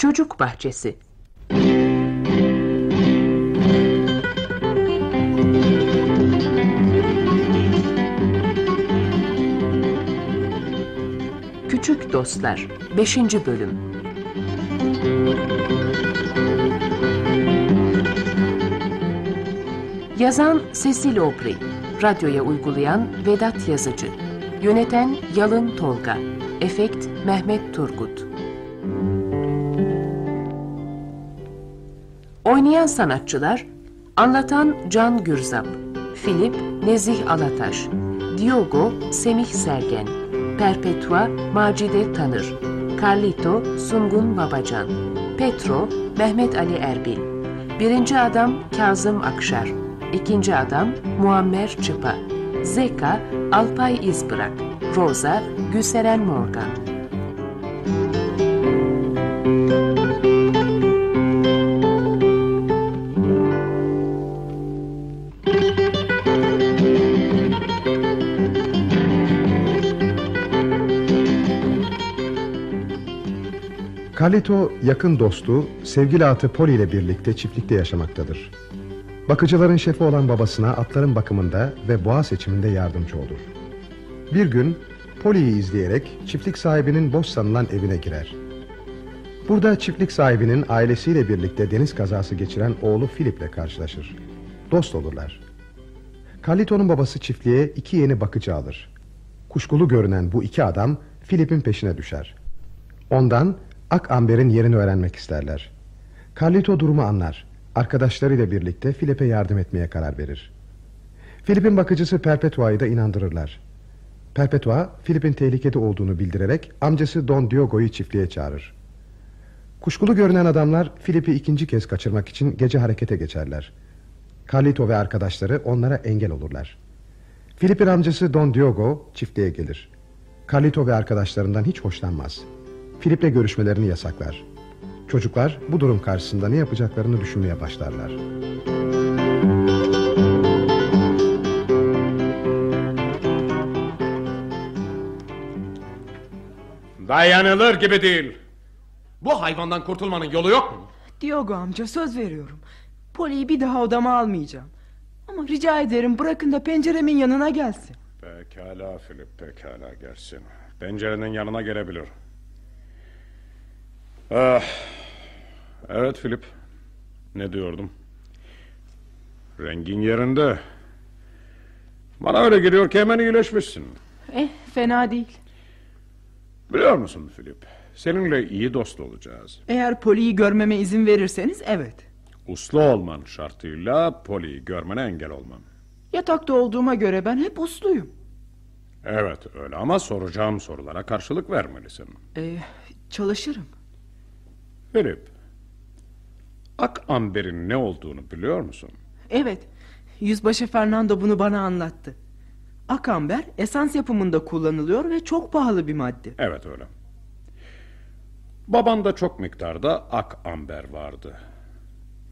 Çocuk Bahçesi. Küçük Dostlar 5. Bölüm. Yazan Cecil Aubry Radyoya uygulayan Vedat Yazıcı. Yöneten Yalın Tolga. Efekt Mehmet Turgut Oynayan sanatçılar Anlatan Can Gürzap Filip Nezih Alataş Diogo Semih Sergen Perpetua Macide Tanır Carlito Sungun Babacan Petro Mehmet Ali Erbil Birinci adam Kazım Akşar İkinci adam Muammer Çıpa Zeka Alpay İzbırak Rosa Gülseren Morgan Carlito yakın dostu sevgili atı Poli ile birlikte çiftlikte yaşamaktadır. Bakıcıların şefi olan babasına atların bakımında ve boğa seçiminde yardımcı olur. Bir gün Poli'yi izleyerek çiftlik sahibinin boş sanılan evine girer. Burada çiftlik sahibinin ailesiyle birlikte deniz kazası geçiren oğlu Philip ile karşılaşır. Dost olurlar. Carlito'nun babası çiftliğe iki yeni bakıcı alır. Kuşkulu görünen bu iki adam Philip'in peşine düşer. Ondan Ak Amber'in yerini öğrenmek isterler. Carlito durumu anlar. Arkadaşlarıyla birlikte Filip'e yardım etmeye karar verir. Filip'in bakıcısı Perpetua'yı da inandırırlar. Perpetua, Filip'in tehlikede olduğunu bildirerek amcası Don Diogo'yu çiftliğe çağırır. Kuşkulu görünen adamlar Filip'i ikinci kez kaçırmak için gece harekete geçerler. Carlito ve arkadaşları onlara engel olurlar. Filip'in amcası Don Diogo çiftliğe gelir. Carlito ve arkadaşlarından hiç hoşlanmaz. Filip'le görüşmelerini yasaklar. Çocuklar bu durum karşısında ne yapacaklarını düşünmeye başlarlar. Dayanılır gibi değil. Bu hayvandan kurtulmanın yolu yok mu? Diogo amca söz veriyorum. Poli'yi bir daha odama almayacağım. Ama rica ederim bırakın da penceremin yanına gelsin. Pekala Filip pekala gelsin. Pencerenin yanına gelebilir. Ah, evet Filip. Ne diyordum? Rengin yerinde. Bana öyle geliyor ki hemen iyileşmişsin. Eh fena değil. Biliyor musun Filip? Seninle iyi dost olacağız. Eğer Poli'yi görmeme izin verirseniz evet. Uslu olman şartıyla Poli'yi görmene engel olmam. Yatakta olduğuma göre ben hep usluyum. Evet öyle ama soracağım sorulara karşılık vermelisin. Ee, çalışırım. Filip, Ak Amber'in ne olduğunu biliyor musun? Evet, Yüzbaşı Fernando bunu bana anlattı. Akamber esans yapımında kullanılıyor ve çok pahalı bir madde. Evet öyle. Babanda çok miktarda ak amber vardı.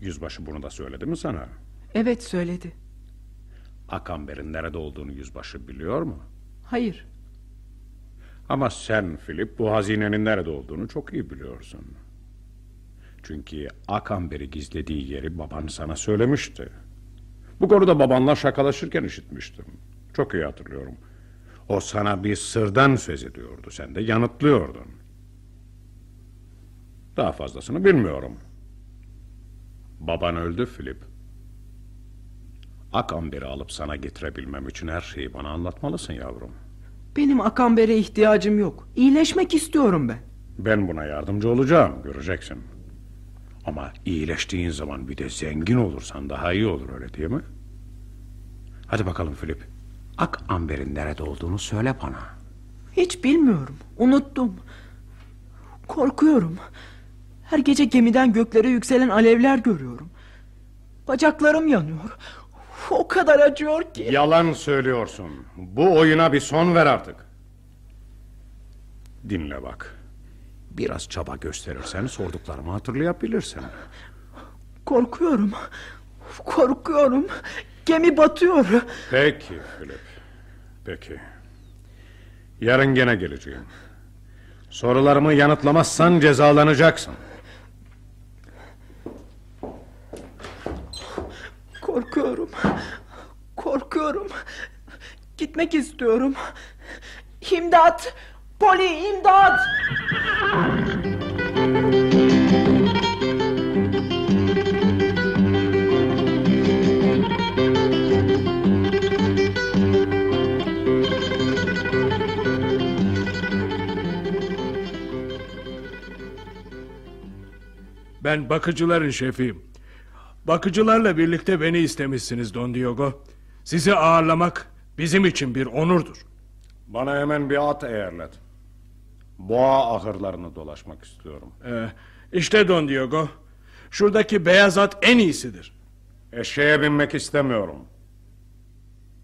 Yüzbaşı bunu da söyledi mi sana? Evet söyledi. Ak amberin nerede olduğunu yüzbaşı biliyor mu? Hayır. Ama sen Filip bu hazinenin nerede olduğunu çok iyi biliyorsun. Çünkü ak amberi gizlediği yeri baban sana söylemişti. Bu konuda babanla şakalaşırken işitmiştim. Çok iyi hatırlıyorum. O sana bir sırdan söz ediyordu. Sen de yanıtlıyordun. Daha fazlasını bilmiyorum. Baban öldü Filip. Akamberi alıp sana getirebilmem için her şeyi bana anlatmalısın yavrum. Benim Akamber'e ihtiyacım yok. İyileşmek istiyorum ben. Ben buna yardımcı olacağım, göreceksin. Ama iyileştiğin zaman bir de zengin olursan daha iyi olur öyle değil mi? Hadi bakalım Filip. Ak Amber'in nerede olduğunu söyle bana. Hiç bilmiyorum. Unuttum. Korkuyorum. Her gece gemiden göklere yükselen alevler görüyorum. Bacaklarım yanıyor. O kadar acıyor ki. Yalan söylüyorsun. Bu oyuna bir son ver artık. Dinle bak. Biraz çaba gösterirsen sorduklarımı hatırlayabilirsin. Korkuyorum. Korkuyorum. Gemi batıyor. Peki Philip. Peki. Yarın gene geleceğim. Sorularımı yanıtlamazsan cezalanacaksın. Korkuyorum. Korkuyorum. Gitmek istiyorum. İmdat! Poli imdat! Ben bakıcıların şefiyim. Bakıcılarla birlikte beni istemişsiniz Don Diogo. Sizi ağırlamak bizim için bir onurdur. Bana hemen bir at eğerlet. Boğa ahırlarını dolaşmak istiyorum. Ee, işte Don Diogo. Şuradaki beyaz at en iyisidir. Eşeğe binmek istemiyorum.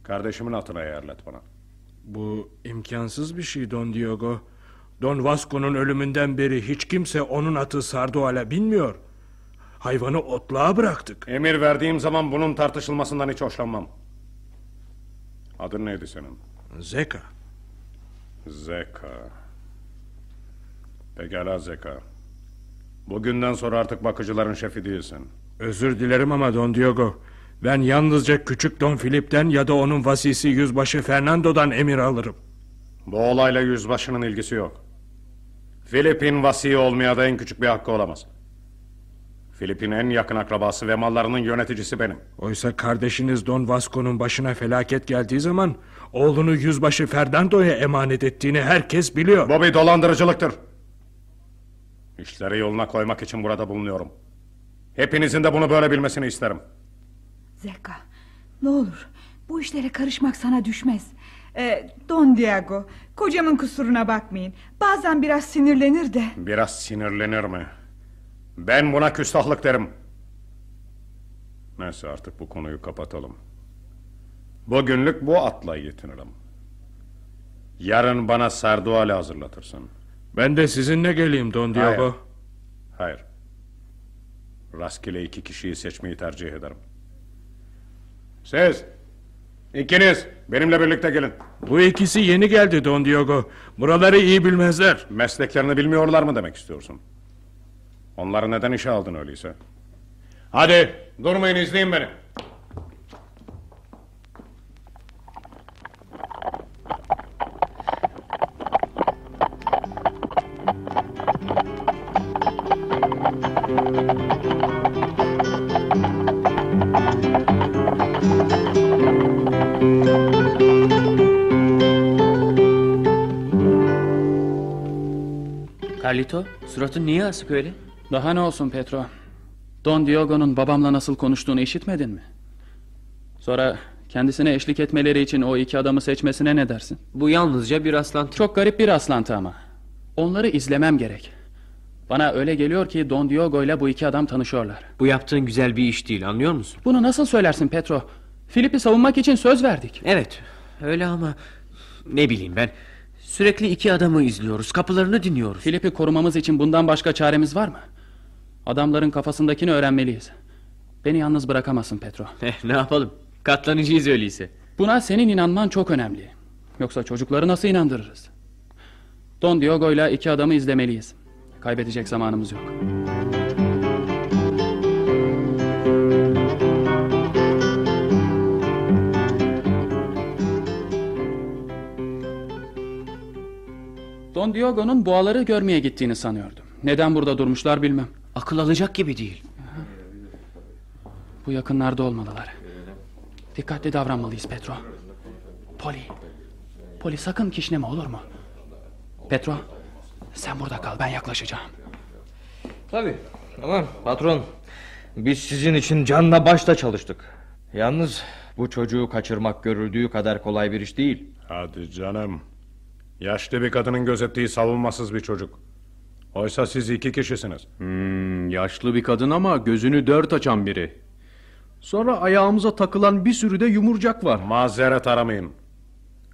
Kardeşimin atını eğerlet bana. Bu imkansız bir şey Don Diogo. Don Vasco'nun ölümünden beri hiç kimse onun atı Sardual'a binmiyor. Hayvanı otluğa bıraktık. Emir verdiğim zaman bunun tartışılmasından hiç hoşlanmam. Adın neydi senin? Zeka. Zeka. Pekala Zeka. Bugünden sonra artık bakıcıların şefi değilsin. Özür dilerim ama Don Diogo. Ben yalnızca küçük Don Filip'ten ya da onun vasisi yüzbaşı Fernando'dan emir alırım. Bu olayla yüzbaşının ilgisi yok. Filip'in vasi olmaya da en küçük bir hakkı olamaz. Filip'in en yakın akrabası ve mallarının yöneticisi benim. Oysa kardeşiniz Don Vasco'nun başına felaket geldiği zaman oğlunu yüzbaşı Fernando'ya emanet ettiğini herkes biliyor. Bu bir dolandırıcılıktır. İşleri yoluna koymak için burada bulunuyorum. Hepinizin de bunu böyle bilmesini isterim. Zeka ne olur bu işlere karışmak sana düşmez. Ee, Don Diego kocamın kusuruna bakmayın. Bazen biraz sinirlenir de. Biraz sinirlenir mi? Ben buna küstahlık derim. Neyse artık bu konuyu kapatalım. Bugünlük bu atla yetinirim. Yarın bana sarduale hazırlatırsın. Ben de sizinle geleyim Don Diogo. Hayır. Hayır. Rastgele iki kişiyi seçmeyi tercih ederim. Siz, ikiniz benimle birlikte gelin. Bu ikisi yeni geldi Don Diogo. Buraları iyi bilmezler. Mesleklerini bilmiyorlar mı demek istiyorsun? Onları neden işe aldın öyleyse? Hadi durmayın izleyin beni. Carlito, suratın niye asık öyle? Daha ne olsun Petro? Don Diogo'nun babamla nasıl konuştuğunu işitmedin mi? Sonra kendisine eşlik etmeleri için o iki adamı seçmesine ne dersin? Bu yalnızca bir rastlantı. Çok garip bir rastlantı ama. Onları izlemem gerek. Bana öyle geliyor ki Don Diogo ile bu iki adam tanışıyorlar. Bu yaptığın güzel bir iş değil anlıyor musun? Bunu nasıl söylersin Petro? Filip'i savunmak için söz verdik. Evet öyle ama ne bileyim ben. Sürekli iki adamı izliyoruz kapılarını dinliyoruz. Filip'i korumamız için bundan başka çaremiz var mı? Adamların kafasındakini öğrenmeliyiz. Beni yalnız bırakamazsın Petro. Eh, ne yapalım katlanıcıyız öyleyse. Buna senin inanman çok önemli. Yoksa çocukları nasıl inandırırız? Don Diogo ile iki adamı izlemeliyiz. Kaybedecek zamanımız yok. Don Diogo'nun boğaları görmeye gittiğini sanıyordum. Neden burada durmuşlar bilmem. Akıl alacak gibi değil. Bu yakınlarda olmalılar. Dikkatli davranmalıyız Petro. Poli. Poli sakın kişneme olur mu? Petro sen burada kal ben yaklaşacağım. Tabii. Aman patron. Biz sizin için canla başla çalıştık. Yalnız bu çocuğu kaçırmak görüldüğü kadar kolay bir iş değil. Hadi canım. Yaşlı bir kadının gözettiği savunmasız bir çocuk. Oysa siz iki kişisiniz. Hmm, yaşlı bir kadın ama gözünü dört açan biri. Sonra ayağımıza takılan bir sürü de yumurcak var. Mazeret aramayın.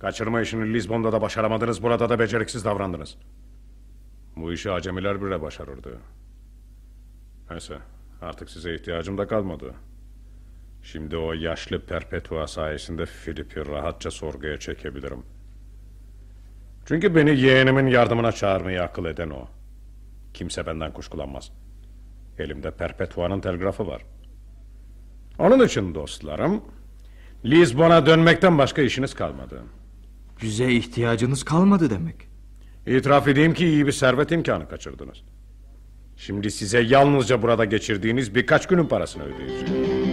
Kaçırma işini Lizbon'da da başaramadınız, burada da beceriksiz davrandınız. Bu işi acemiler bile başarırdı. Neyse, artık size ihtiyacım da kalmadı. Şimdi o yaşlı Perpetua sayesinde Filip'i rahatça sorguya çekebilirim. Çünkü beni yeğenimin yardımına çağırmayı akıl eden o. Kimse benden kuşkulanmaz. Elimde Perpetua'nın telgrafı var. Onun için dostlarım, Lizbon'a dönmekten başka işiniz kalmadı. Bize ihtiyacınız kalmadı demek. İtiraf edeyim ki iyi bir servet imkanı kaçırdınız. Şimdi size yalnızca burada geçirdiğiniz birkaç günün parasını ödeyeceğim.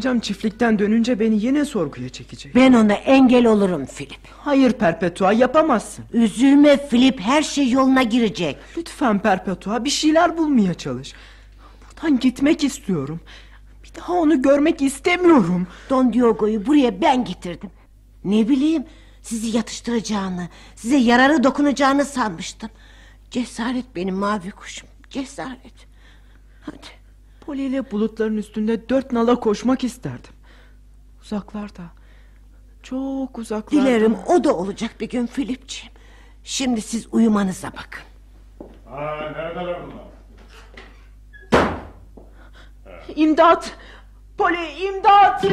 Amcam çiftlikten dönünce beni yine sorguya çekecek. Ben ona engel olurum Filip. Hayır Perpetua yapamazsın. Üzülme Filip her şey yoluna girecek. Lütfen Perpetua bir şeyler bulmaya çalış. Buradan gitmek istiyorum. Bir daha onu görmek istemiyorum. Don Diogo'yu buraya ben getirdim. Ne bileyim sizi yatıştıracağını, size yararı dokunacağını sanmıştım. Cesaret benim mavi kuşum, cesaret. Hadi. Poli ile bulutların üstünde dört nala koşmak isterdim. Uzaklarda. Çok uzaklarda. Dilerim o da olacak bir gün Filipciğim. Şimdi siz uyumanıza bakın. Aa, neredeler bunlar? İmdat! Poli imdat!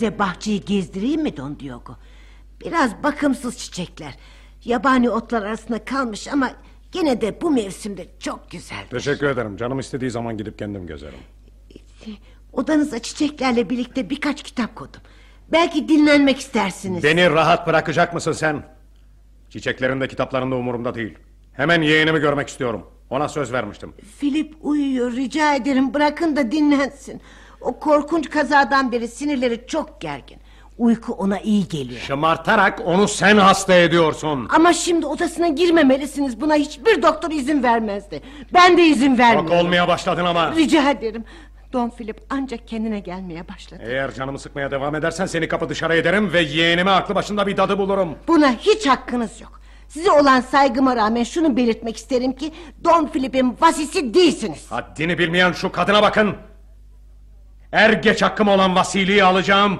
Size bahçeyi gezdireyim mi Don Diogo? Biraz bakımsız çiçekler. Yabani otlar arasında kalmış ama gene de bu mevsimde çok güzel. Teşekkür ederim. Canım istediği zaman gidip kendim gezerim. Odanıza çiçeklerle birlikte birkaç kitap koydum. Belki dinlenmek istersiniz. Beni rahat bırakacak mısın sen? Çiçeklerinde kitaplarında umurumda değil. Hemen yeğenimi görmek istiyorum. Ona söz vermiştim. Filip uyuyor rica ederim bırakın da dinlensin. O korkunç kazadan beri sinirleri çok gergin. Uyku ona iyi geliyor. Şımartarak onu sen hasta ediyorsun. Ama şimdi odasına girmemelisiniz. Buna hiçbir doktor izin vermezdi. Ben de izin vermiyorum. Çok olmaya başladın ama. Rica ederim. Don Philip ancak kendine gelmeye başladı. Eğer canımı sıkmaya devam edersen seni kapı dışarı ederim ve yeğenime aklı başında bir dadı bulurum. Buna hiç hakkınız yok. Size olan saygıma rağmen şunu belirtmek isterim ki Don Philip'in vasisi değilsiniz. Haddini bilmeyen şu kadına bakın. Er geç hakkım olan vasiliği alacağım.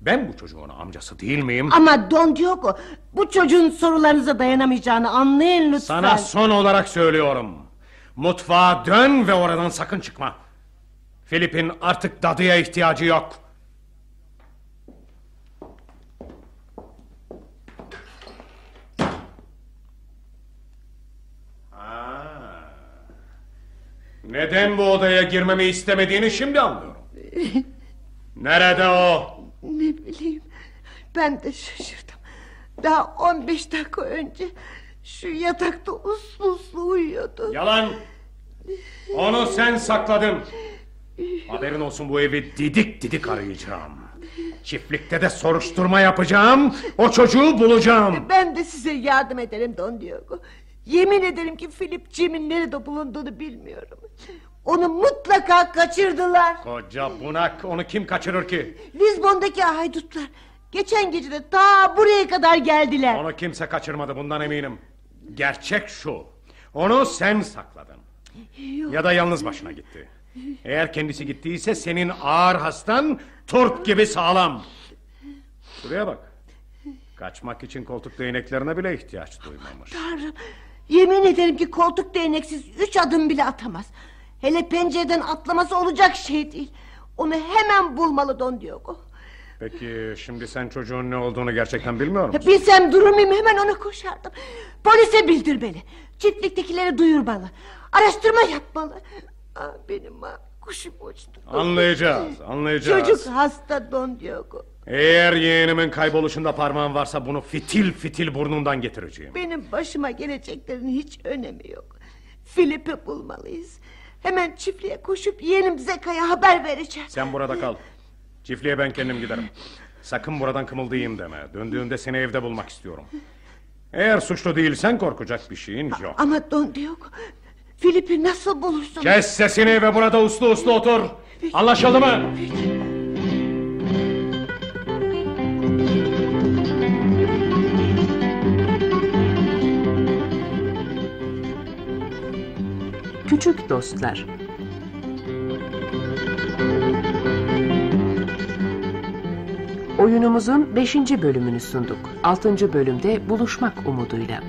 Ben bu çocuğun amcası değil miyim? Ama Don Diogo bu çocuğun sorularınıza dayanamayacağını anlayın lütfen. Sana son olarak söylüyorum. Mutfağa dön ve oradan sakın çıkma. Filip'in artık dadıya ihtiyacı yok. Neden bu odaya girmemi istemediğini şimdi anlıyorum. Nerede o? Ne bileyim ben de şaşırdım. Daha 15 dakika önce şu yatakta uslu uslu uyuyordu. Yalan. Onu sen sakladın. Haberin olsun bu evi didik didik arayacağım. Çiftlikte de soruşturma yapacağım. O çocuğu bulacağım. Ben de size yardım ederim Don Diogo. Yemin ederim ki Philip Jim'in nerede bulunduğunu bilmiyorum. Onu mutlaka kaçırdılar. Koca bunak onu kim kaçırır ki? Lizbon'daki haydutlar. Geçen gece de ta buraya kadar geldiler. Onu kimse kaçırmadı bundan eminim. Gerçek şu. Onu sen sakladın. Yok. Ya da yalnız başına gitti. Eğer kendisi gittiyse senin ağır hastan turp gibi sağlam. Şuraya bak. Kaçmak için koltuk değneklerine bile ihtiyaç duymamış. Tanrım yemin ederim ki koltuk değneksiz üç adım bile atamaz. Hele pencereden atlaması olacak şey değil. Onu hemen bulmalı Don Diogo. Peki şimdi sen çocuğun ne olduğunu gerçekten bilmiyor musun? Bilsem durur muyum hemen ona koşardım. Polise bildirmeli. Çiftliktekileri duyurmalı. Araştırma yapmalı. Aa, benim ha, kuşum uçtu. Anlayacağız, anlayacağız. Çocuk hasta Don Diogo. Eğer yeğenimin kayboluşunda parmağın varsa bunu fitil fitil burnundan getireceğim. Benim başıma geleceklerin hiç önemi yok. Filip'i bulmalıyız. Hemen çiftliğe koşup yeğenim Zeka'ya haber vereceğim. Sen burada kal. Çiftliğe ben kendim giderim. Sakın buradan kımıldayayım deme. Döndüğümde seni evde bulmak istiyorum. Eğer suçlu değilsen korkacak bir şeyin yok. Ama Don Diogo... Filip'i nasıl bulursun? Kes sesini ve burada uslu uslu otur. Anlaşıldı mı? Küçük Dostlar Oyunumuzun 5. bölümünü sunduk. 6. bölümde buluşmak umuduyla.